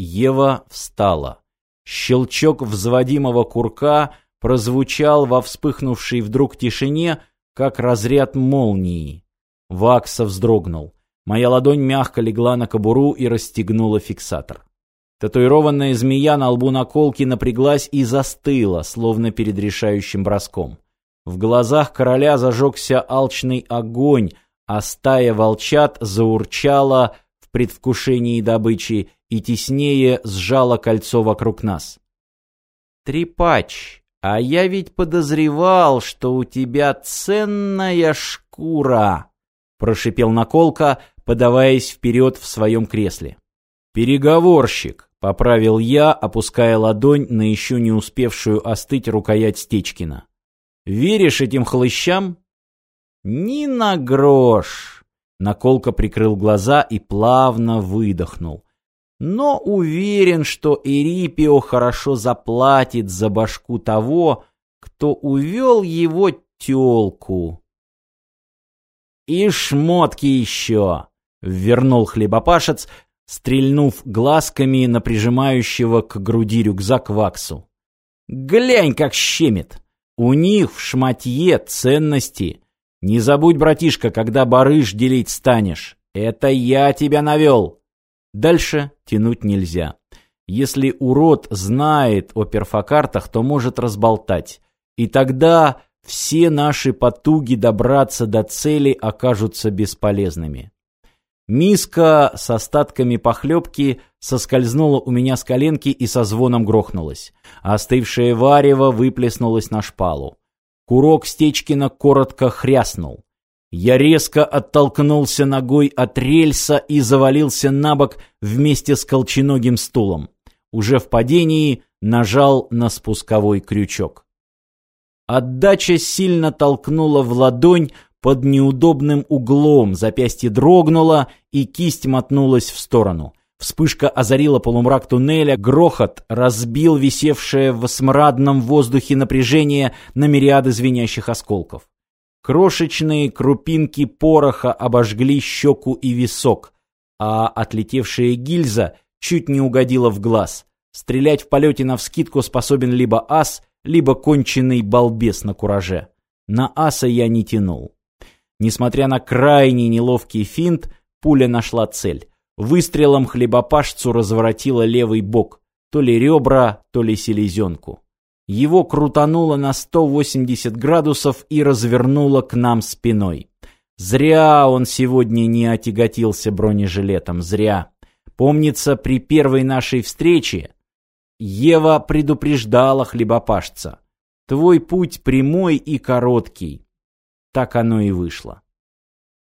Ева встала. Щелчок взводимого курка прозвучал во вспыхнувшей вдруг тишине, как разряд молнии. Вакса вздрогнул. Моя ладонь мягко легла на кобуру и расстегнула фиксатор. Татуированная змея на лбу наколки напряглась и застыла, словно перед решающим броском. В глазах короля зажегся алчный огонь, а стая волчат заурчала в предвкушении добычи и теснее сжала кольцо вокруг нас. «Трепач, а я ведь подозревал, что у тебя ценная шкура!» прошипел наколка, подаваясь вперед в своем кресле. «Переговорщик», — поправил я, опуская ладонь на еще не успевшую остыть рукоять Стечкина. «Веришь этим хлыщам?» «Ни на грош!» Наколка прикрыл глаза и плавно выдохнул. «Но уверен, что Эрипио хорошо заплатит за башку того, кто увел его тёлку». «И шмотки еще!» — вернул хлебопашец, стрельнув глазками на прижимающего к груди рюкзак Ваксу. «Глянь, как щемит! У них в шматье ценности!» Не забудь, братишка, когда барыш делить станешь. Это я тебя навел. Дальше тянуть нельзя. Если урод знает о перфокартах, то может разболтать. И тогда все наши потуги добраться до цели окажутся бесполезными. Миска с остатками похлебки соскользнула у меня с коленки и со звоном грохнулась. Остывшее варево выплеснулось на шпалу. Курок Стечкина коротко хряснул. Я резко оттолкнулся ногой от рельса и завалился на бок вместе с колченогим стулом. Уже в падении нажал на спусковой крючок. Отдача сильно толкнула в ладонь под неудобным углом, запястье дрогнуло и кисть мотнулась в сторону. Вспышка озарила полумрак туннеля, грохот разбил висевшее в смрадном воздухе напряжение на мириады звенящих осколков. Крошечные крупинки пороха обожгли щеку и висок, а отлетевшая гильза чуть не угодила в глаз. Стрелять в полете навскидку способен либо ас, либо конченый балбес на кураже. На аса я не тянул. Несмотря на крайне неловкий финт, пуля нашла цель. Выстрелом хлебопашцу разворотило левый бок, то ли ребра, то ли селезенку. Его крутануло на 180 градусов и развернуло к нам спиной. Зря он сегодня не отяготился бронежилетом, зря. Помнится, при первой нашей встрече Ева предупреждала хлебопашца. Твой путь прямой и короткий. Так оно и вышло.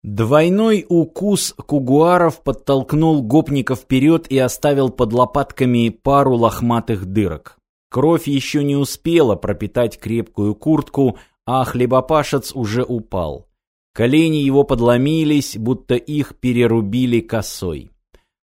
Двойной укус кугуаров подтолкнул гопника вперед и оставил под лопатками пару лохматых дырок. Кровь еще не успела пропитать крепкую куртку, а хлебопашец уже упал. Колени его подломились, будто их перерубили косой.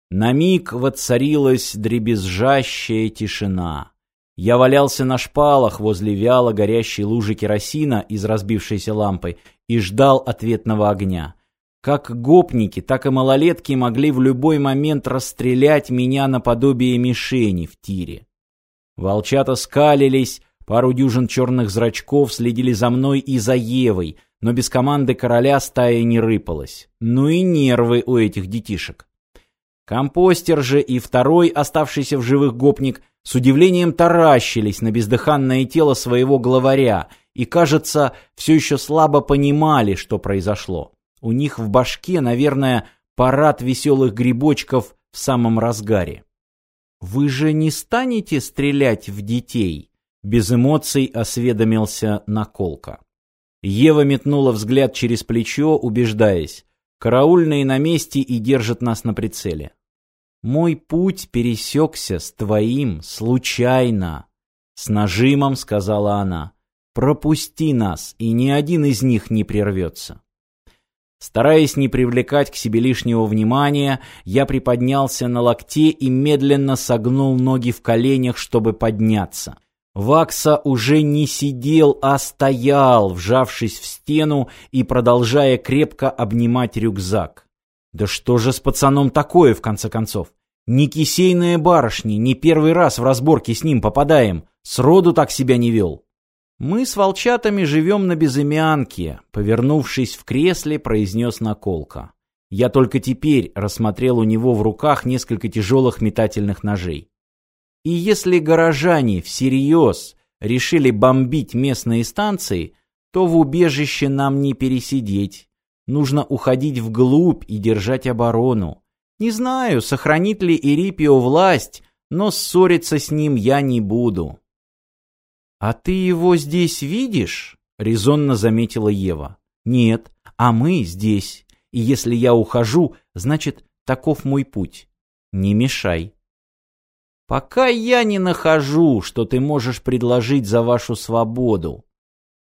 На миг воцарилась дребезжащая тишина. Я валялся на шпалах возле вяло горящей лужи керосина из разбившейся лампы и ждал ответного огня. Как гопники, так и малолетки могли в любой момент расстрелять меня наподобие мишени в тире. Волчата скалились, пару дюжин черных зрачков следили за мной и за Евой, но без команды короля стая не рыпалась. Ну и нервы у этих детишек. Компостер же и второй, оставшийся в живых гопник, с удивлением таращились на бездыханное тело своего главаря и, кажется, все еще слабо понимали, что произошло. У них в башке, наверное, парад веселых грибочков в самом разгаре. «Вы же не станете стрелять в детей?» Без эмоций осведомился Наколка. Ева метнула взгляд через плечо, убеждаясь. Караульные на месте и держат нас на прицеле. «Мой путь пересекся с твоим случайно», — с нажимом сказала она. «Пропусти нас, и ни один из них не прервется». Стараясь не привлекать к себе лишнего внимания, я приподнялся на локте и медленно согнул ноги в коленях, чтобы подняться. Вакса уже не сидел, а стоял, вжавшись в стену и продолжая крепко обнимать рюкзак. Да что же с пацаном такое, в конце концов? Не кисейная барышня, не первый раз в разборке с ним попадаем. Сроду так себя не вел. Мы с волчатами живем на безымянке, повернувшись в кресле, произнес Наколка. Я только теперь рассмотрел у него в руках несколько тяжелых метательных ножей. И если горожане всерьез решили бомбить местные станции, то в убежище нам не пересидеть. Нужно уходить вглубь и держать оборону. Не знаю, сохранит ли Ирипио власть, но ссориться с ним я не буду. «А ты его здесь видишь?» — резонно заметила Ева. «Нет, а мы здесь. И если я ухожу, значит, таков мой путь. Не мешай». «Пока я не нахожу, что ты можешь предложить за вашу свободу».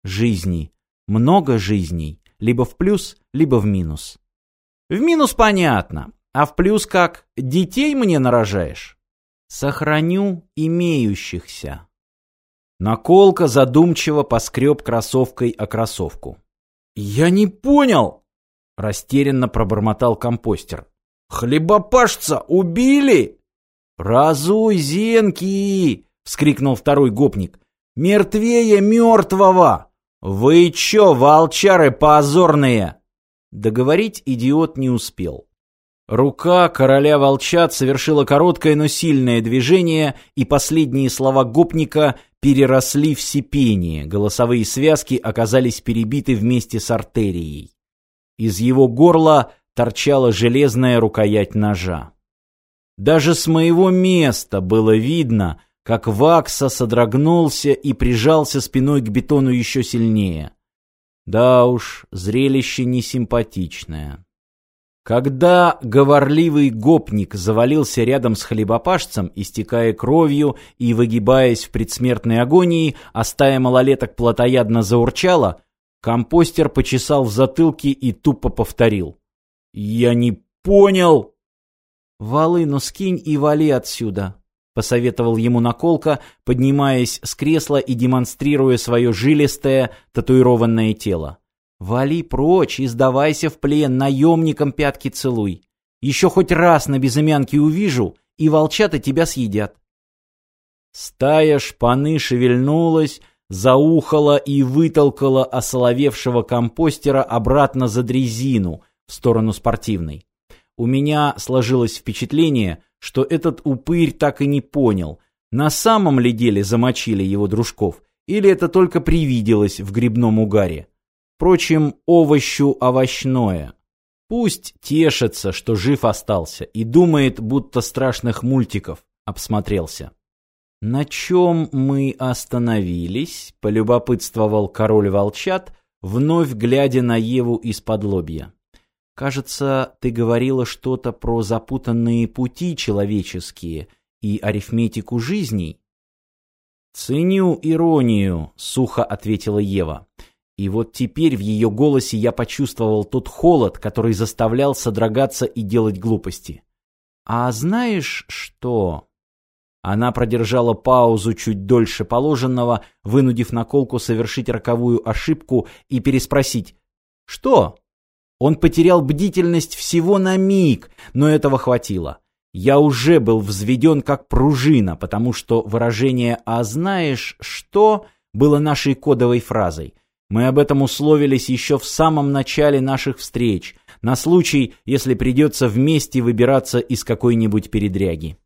«Жизни. Много жизней либо в плюс, либо в минус. В минус понятно, а в плюс как? Детей мне нарожаешь? Сохраню имеющихся. Наколка задумчиво поскреб кроссовкой о кроссовку. «Я не понял!» — растерянно пробормотал компостер. «Хлебопашца убили?» «Разуй, зенки!» — вскрикнул второй гопник. «Мертвее мертвого!» «Вы чё, волчары позорные?» Договорить идиот не успел. Рука короля волчат совершила короткое, но сильное движение, и последние слова гопника переросли в сипение, голосовые связки оказались перебиты вместе с артерией. Из его горла торчала железная рукоять ножа. Даже с моего места было видно, как Вакса содрогнулся и прижался спиной к бетону еще сильнее. Да уж, зрелище несимпатичное. Когда говорливый гопник завалился рядом с хлебопашцем, истекая кровью и выгибаясь в предсмертной агонии, а стая малолеток плотоядно заурчала, компостер почесал в затылке и тупо повторил. «Я не понял!» «Волыну скинь и вали отсюда», посоветовал ему наколка, поднимаясь с кресла и демонстрируя свое жилистое, татуированное тело. «Вали прочь и сдавайся в плен, наемникам пятки целуй. Еще хоть раз на безымянке увижу, и волчата тебя съедят». Стая шпаны шевельнулась, заухала и вытолкала осоловевшего компостера обратно за дрезину в сторону спортивной. У меня сложилось впечатление, что этот упырь так и не понял, на самом ли деле замочили его дружков, или это только привиделось в грибном угаре. Впрочем, овощу овощное. Пусть тешится, что жив остался, и думает, будто страшных мультиков обсмотрелся. «На чем мы остановились?» — полюбопытствовал король волчат, вновь глядя на Еву из-под лобья. Кажется, ты говорила что-то про запутанные пути человеческие и арифметику жизней. Ценю иронию, сухо ответила Ева. И вот теперь в ее голосе я почувствовал тот холод, который заставлял содрогаться и делать глупости. А знаешь что? Она продержала паузу чуть дольше положенного, вынудив наколку совершить роковую ошибку и переспросить: "Что?" Он потерял бдительность всего на миг, но этого хватило. Я уже был взведен как пружина, потому что выражение «а знаешь что» было нашей кодовой фразой. Мы об этом условились еще в самом начале наших встреч, на случай, если придется вместе выбираться из какой-нибудь передряги.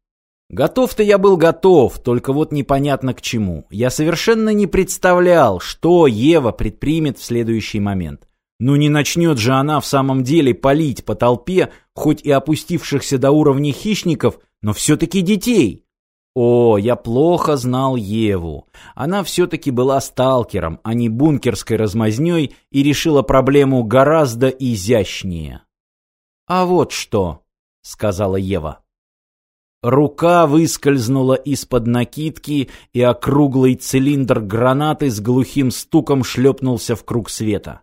Готов-то я был готов, только вот непонятно к чему. Я совершенно не представлял, что Ева предпримет в следующий момент. Ну не начнет же она в самом деле палить по толпе, хоть и опустившихся до уровня хищников, но все-таки детей. О, я плохо знал Еву. Она все-таки была сталкером, а не бункерской размазней и решила проблему гораздо изящнее. «А вот что», — сказала Ева. Рука выскользнула из-под накидки, и округлый цилиндр гранаты с глухим стуком шлепнулся в круг света.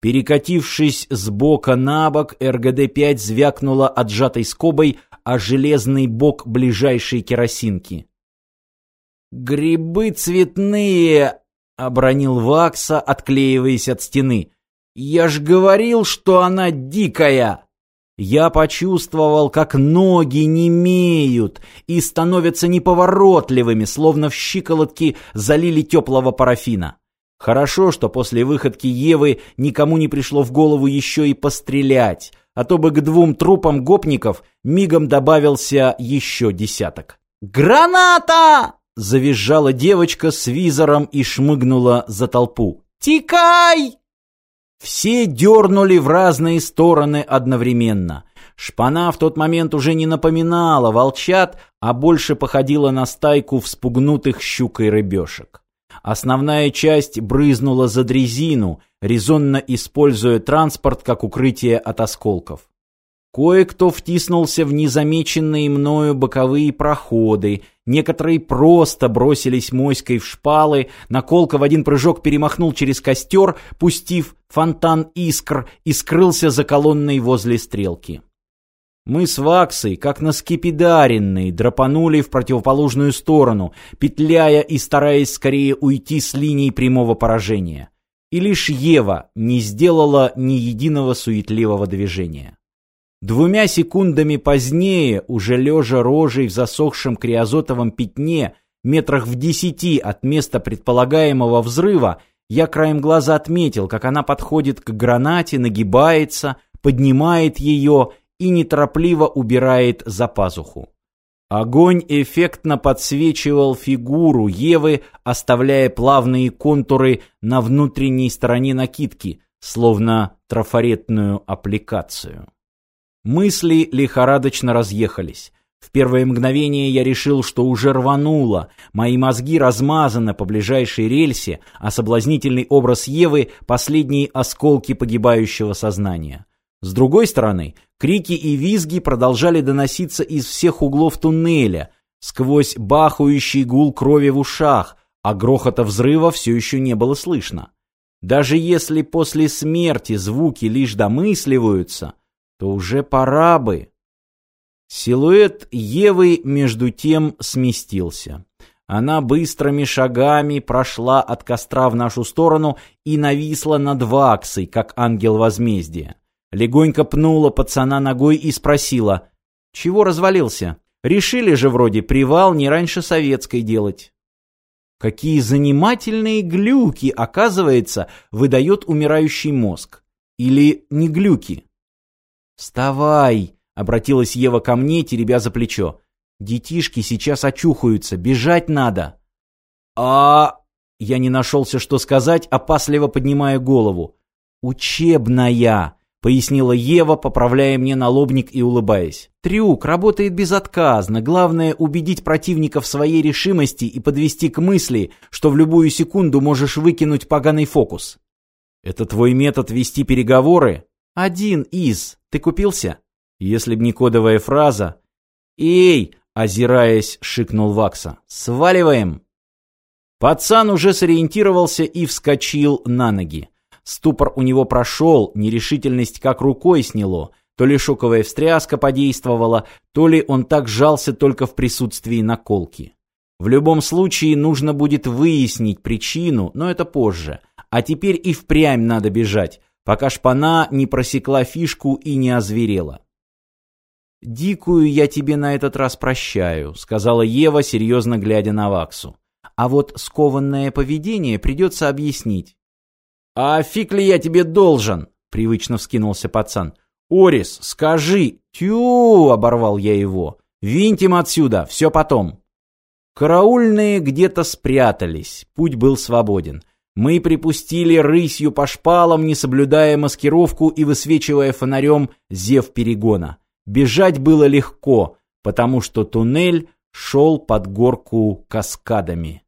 Перекатившись с бока на бок, РГД-5 звякнула отжатой скобой о железный бок ближайшей керосинки. «Грибы цветные!» — обронил Вакса, отклеиваясь от стены. «Я ж говорил, что она дикая!» Я почувствовал, как ноги немеют и становятся неповоротливыми, словно в щиколотки залили теплого парафина. Хорошо, что после выходки Евы никому не пришло в голову еще и пострелять, а то бы к двум трупам гопников мигом добавился еще десяток. «Граната!» — завизжала девочка с визором и шмыгнула за толпу. «Тикай!» Все дернули в разные стороны одновременно. Шпана в тот момент уже не напоминала волчат, а больше походила на стайку вспугнутых щукой рыбешек. Основная часть брызнула за дрезину, резонно используя транспорт как укрытие от осколков. Кое-кто втиснулся в незамеченные мною боковые проходы, некоторые просто бросились моськой в шпалы, наколка в один прыжок перемахнул через костер, пустив фонтан искр и скрылся за колонной возле стрелки. Мы с Ваксой, как на скипидаренные, драпанули в противоположную сторону, петляя и стараясь скорее уйти с линии прямого поражения. И лишь Ева не сделала ни единого суетливого движения. Двумя секундами позднее, уже лежа рожей в засохшем криозотовом пятне, метрах в десяти от места предполагаемого взрыва, я краем глаза отметил, как она подходит к гранате, нагибается, поднимает ее и неторопливо убирает за пазуху. Огонь эффектно подсвечивал фигуру Евы, оставляя плавные контуры на внутренней стороне накидки, словно трафаретную аппликацию. Мысли лихорадочно разъехались. В первое мгновение я решил, что уже рвануло, мои мозги размазаны по ближайшей рельсе, а соблазнительный образ Евы — последние осколки погибающего сознания. С другой стороны, крики и визги продолжали доноситься из всех углов туннеля, сквозь бахающий гул крови в ушах, а грохота взрыва все еще не было слышно. Даже если после смерти звуки лишь домысливаются, то уже пора бы. Силуэт Евы между тем сместился. Она быстрыми шагами прошла от костра в нашу сторону и нависла над Ваксой, как ангел возмездия. Легонько пнула пацана ногой и спросила, «Чего развалился? Решили же вроде привал не раньше советской делать». Какие занимательные глюки, оказывается, выдает умирающий мозг. Или не глюки. «Вставай!» — обратилась Ева ко мне, теребя за плечо. «Детишки сейчас очухаются, бежать надо!» «А...» Я не нашелся, что сказать, опасливо поднимая голову. «Учебная!» — пояснила Ева, поправляя мне налобник и улыбаясь. «Трюк работает безотказно. Главное — убедить противника в своей решимости и подвести к мысли, что в любую секунду можешь выкинуть поганый фокус». «Это твой метод вести переговоры?» «Один из. Ты купился?» Если б не кодовая фраза. «Эй!» — озираясь, шикнул Вакса. «Сваливаем!» Пацан уже сориентировался и вскочил на ноги. Ступор у него прошел, нерешительность как рукой сняло. То ли шоковая встряска подействовала, то ли он так сжался только в присутствии наколки. В любом случае нужно будет выяснить причину, но это позже. А теперь и впрямь надо бежать, пока шпана не просекла фишку и не озверела. «Дикую я тебе на этот раз прощаю», — сказала Ева, серьезно глядя на Ваксу. «А вот скованное поведение придется объяснить. «А фиг ли я тебе должен?» — привычно вскинулся пацан. «Орис, скажи!» «Тю!» — оборвал я его. «Винтим отсюда, все потом!» Караульные где-то спрятались, путь был свободен. Мы припустили рысью по шпалам, не соблюдая маскировку и высвечивая фонарем зев перегона. Бежать было легко, потому что туннель шел под горку каскадами.